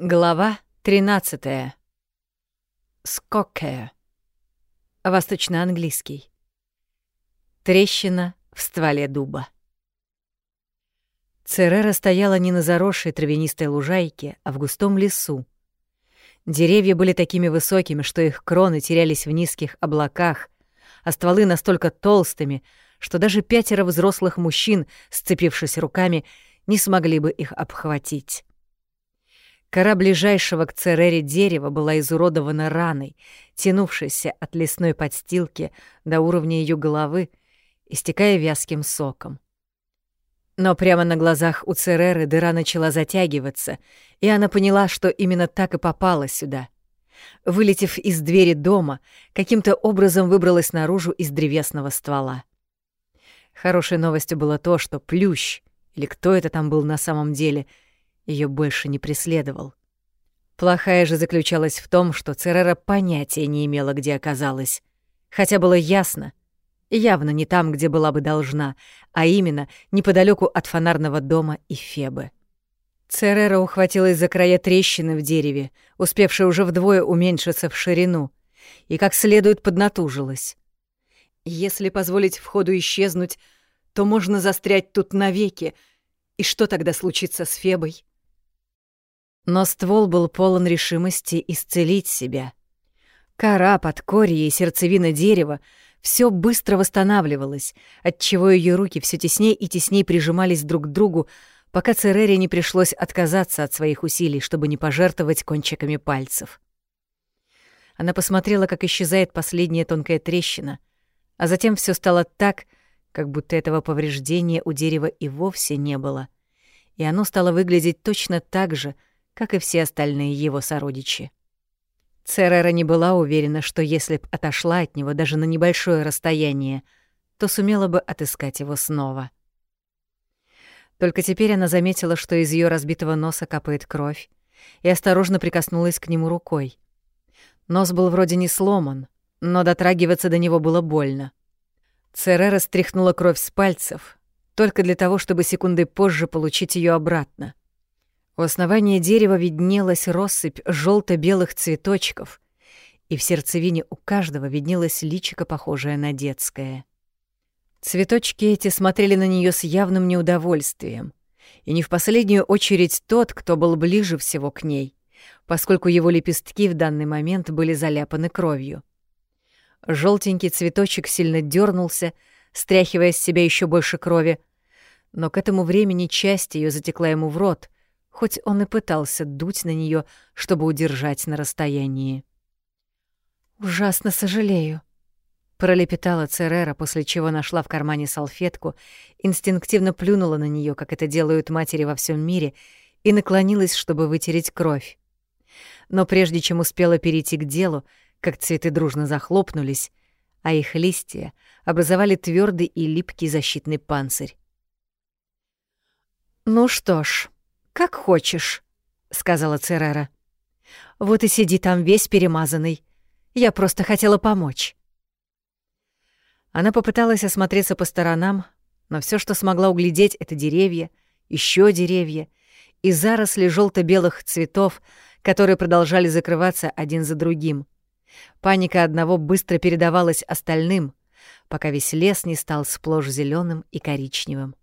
Глава 13. Скоккая. Восточно-английский. Трещина в стволе дуба. Церера стояла не на заросшей травянистой лужайке, а в густом лесу. Деревья были такими высокими, что их кроны терялись в низких облаках, а стволы настолько толстыми, что даже пятеро взрослых мужчин, сцепившись руками, не смогли бы их обхватить. Кора ближайшего к Церере дерева была изуродована раной, тянувшейся от лесной подстилки до уровня ее головы, истекая вязким соком. Но прямо на глазах у Цереры дыра начала затягиваться, и она поняла, что именно так и попала сюда. Вылетев из двери дома, каким-то образом выбралась наружу из древесного ствола. Хорошей новостью было то, что плющ, или кто это там был на самом деле — ее больше не преследовал. Плохая же заключалась в том, что Церера понятия не имела, где оказалась. Хотя было ясно, явно не там, где была бы должна, а именно неподалеку от фонарного дома и Фебы. Церера ухватилась за края трещины в дереве, успевшей уже вдвое уменьшиться в ширину, и как следует поднатужилась. Если позволить входу исчезнуть, то можно застрять тут навеки, и что тогда случится с Фебой? Но ствол был полон решимости исцелить себя. Кора, подкорье и сердцевина дерева все быстро восстанавливалось, отчего ее руки все теснее и теснее прижимались друг к другу, пока Церере не пришлось отказаться от своих усилий, чтобы не пожертвовать кончиками пальцев. Она посмотрела, как исчезает последняя тонкая трещина, а затем все стало так, как будто этого повреждения у дерева и вовсе не было, и оно стало выглядеть точно так же — как и все остальные его сородичи. Церера не была уверена, что если б отошла от него даже на небольшое расстояние, то сумела бы отыскать его снова. Только теперь она заметила, что из ее разбитого носа капает кровь, и осторожно прикоснулась к нему рукой. Нос был вроде не сломан, но дотрагиваться до него было больно. Церера стряхнула кровь с пальцев, только для того, чтобы секунды позже получить ее обратно. У основания дерева виднелась россыпь желто белых цветочков, и в сердцевине у каждого виднелось личико, похожее на детское. Цветочки эти смотрели на нее с явным неудовольствием, и не в последнюю очередь тот, кто был ближе всего к ней, поскольку его лепестки в данный момент были заляпаны кровью. Желтенький цветочек сильно дернулся, стряхивая с себя еще больше крови, но к этому времени часть ее затекла ему в рот — хоть он и пытался дуть на нее, чтобы удержать на расстоянии. «Ужасно сожалею», — пролепетала Церера, после чего нашла в кармане салфетку, инстинктивно плюнула на нее, как это делают матери во всем мире, и наклонилась, чтобы вытереть кровь. Но прежде чем успела перейти к делу, как цветы дружно захлопнулись, а их листья образовали твердый и липкий защитный панцирь. «Ну что ж», «Как хочешь», — сказала Церера. «Вот и сиди там весь перемазанный. Я просто хотела помочь». Она попыталась осмотреться по сторонам, но все, что смогла углядеть, — это деревья, еще деревья и заросли желто белых цветов, которые продолжали закрываться один за другим. Паника одного быстро передавалась остальным, пока весь лес не стал сплошь зеленым и коричневым.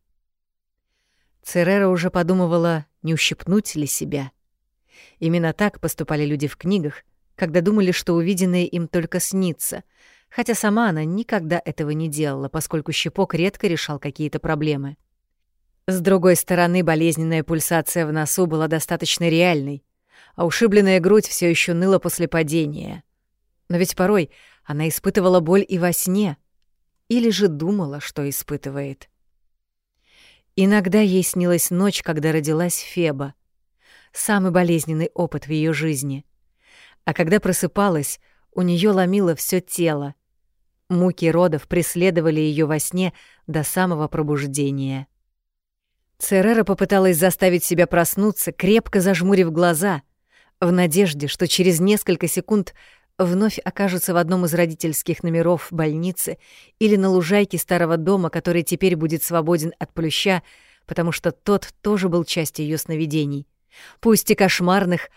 Церера уже подумывала, не ущипнуть ли себя. Именно так поступали люди в книгах, когда думали, что увиденное им только снится, хотя сама она никогда этого не делала, поскольку щипок редко решал какие-то проблемы. С другой стороны, болезненная пульсация в носу была достаточно реальной, а ушибленная грудь все еще ныла после падения. Но ведь порой она испытывала боль и во сне, или же думала, что испытывает. Иногда ей снилась ночь, когда родилась Феба. Самый болезненный опыт в ее жизни. А когда просыпалась, у нее ломило все тело. Муки родов преследовали ее во сне до самого пробуждения. Церера попыталась заставить себя проснуться, крепко зажмурив глаза, в надежде, что через несколько секунд вновь окажется в одном из родительских номеров больницы или на лужайке старого дома, который теперь будет свободен от плюща, потому что тот тоже был частью ее сновидений. Пусть и кошмарных,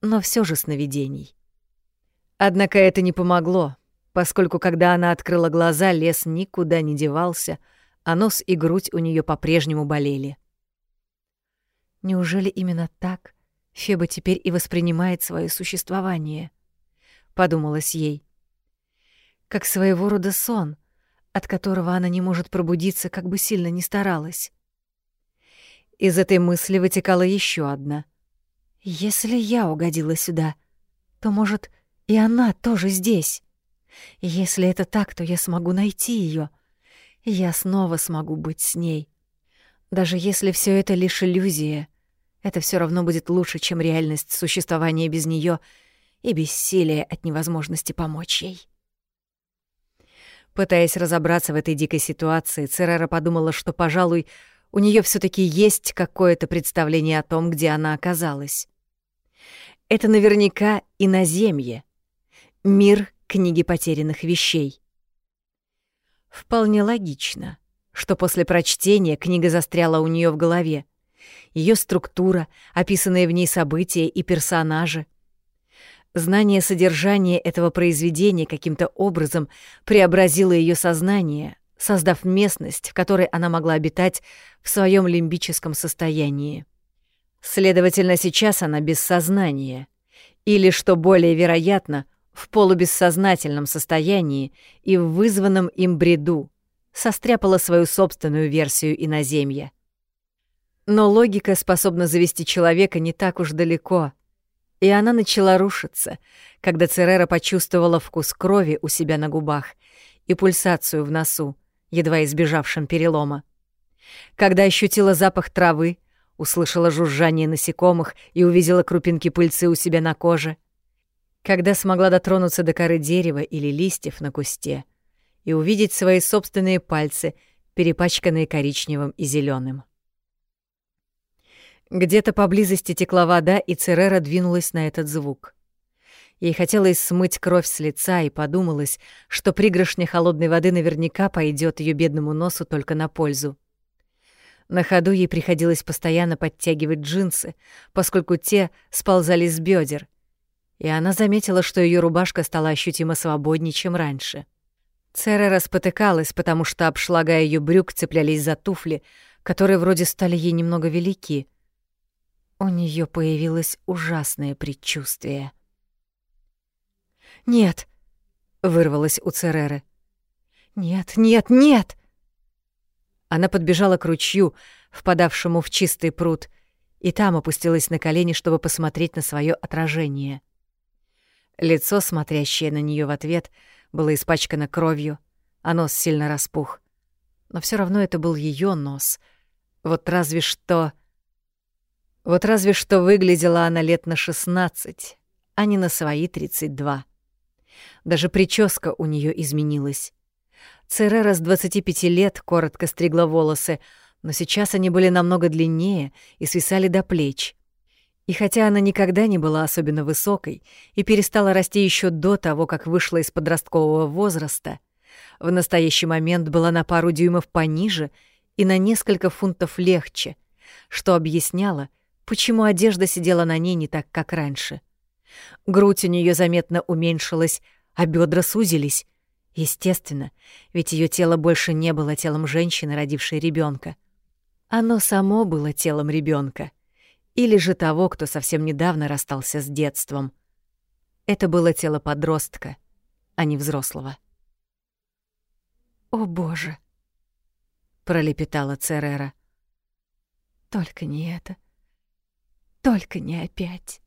но все же сновидений. Однако это не помогло, поскольку когда она открыла глаза, лес никуда не девался, а нос и грудь у нее по-прежнему болели. Неужели именно так Феба теперь и воспринимает свое существование? Подумалось ей. Как своего рода сон, от которого она не может пробудиться, как бы сильно ни старалась. Из этой мысли вытекала еще одна. Если я угодила сюда, то, может, и она тоже здесь. Если это так, то я смогу найти ее, я снова смогу быть с ней. Даже если все это лишь иллюзия, это все равно будет лучше, чем реальность существования без нее и бессилие от невозможности помочь ей. Пытаясь разобраться в этой дикой ситуации, Церера подумала, что, пожалуй, у нее все таки есть какое-то представление о том, где она оказалась. Это наверняка иноземье, мир книги потерянных вещей. Вполне логично, что после прочтения книга застряла у нее в голове. Ее структура, описанные в ней события и персонажи. Знание содержания этого произведения каким-то образом преобразило ее сознание, создав местность, в которой она могла обитать в своем лимбическом состоянии. Следовательно, сейчас она без сознания, или, что более вероятно, в полубессознательном состоянии и в вызванном им бреду, состряпала свою собственную версию иноземья. Но логика способна завести человека не так уж далеко, и она начала рушиться, когда Церера почувствовала вкус крови у себя на губах и пульсацию в носу, едва избежавшим перелома. Когда ощутила запах травы, услышала жужжание насекомых и увидела крупинки пыльцы у себя на коже. Когда смогла дотронуться до коры дерева или листьев на кусте и увидеть свои собственные пальцы, перепачканные коричневым и зеленым. Где-то поблизости текла вода, и Церера двинулась на этот звук. Ей хотелось смыть кровь с лица, и подумалось, что пригоршня холодной воды наверняка пойдет ее бедному носу только на пользу. На ходу ей приходилось постоянно подтягивать джинсы, поскольку те сползали с бедер, и она заметила, что ее рубашка стала ощутимо свободнее, чем раньше. Цера распотыкалась, потому что обшлага ее брюк цеплялись за туфли, которые вроде стали ей немного велики. У нее появилось ужасное предчувствие. «Нет!» — вырвалось у Цереры. «Нет, нет, нет!» Она подбежала к ручью, впадавшему в чистый пруд, и там опустилась на колени, чтобы посмотреть на свое отражение. Лицо, смотрящее на нее в ответ, было испачкано кровью, а нос сильно распух. Но все равно это был ее нос. Вот разве что... Вот разве что выглядела она лет на шестнадцать, а не на свои тридцать два. Даже прическа у нее изменилась. Церера с 25 лет коротко стригла волосы, но сейчас они были намного длиннее и свисали до плеч. И хотя она никогда не была особенно высокой и перестала расти еще до того, как вышла из подросткового возраста, в настоящий момент была на пару дюймов пониже и на несколько фунтов легче, что объясняло, почему одежда сидела на ней не так, как раньше. Грудь у нее заметно уменьшилась, а бедра сузились, Естественно, ведь ее тело больше не было телом женщины, родившей ребенка. Оно само было телом ребенка, или же того, кто совсем недавно расстался с детством. Это было тело подростка, а не взрослого. «О, Боже!» — пролепетала Церера. «Только не это. Только не опять».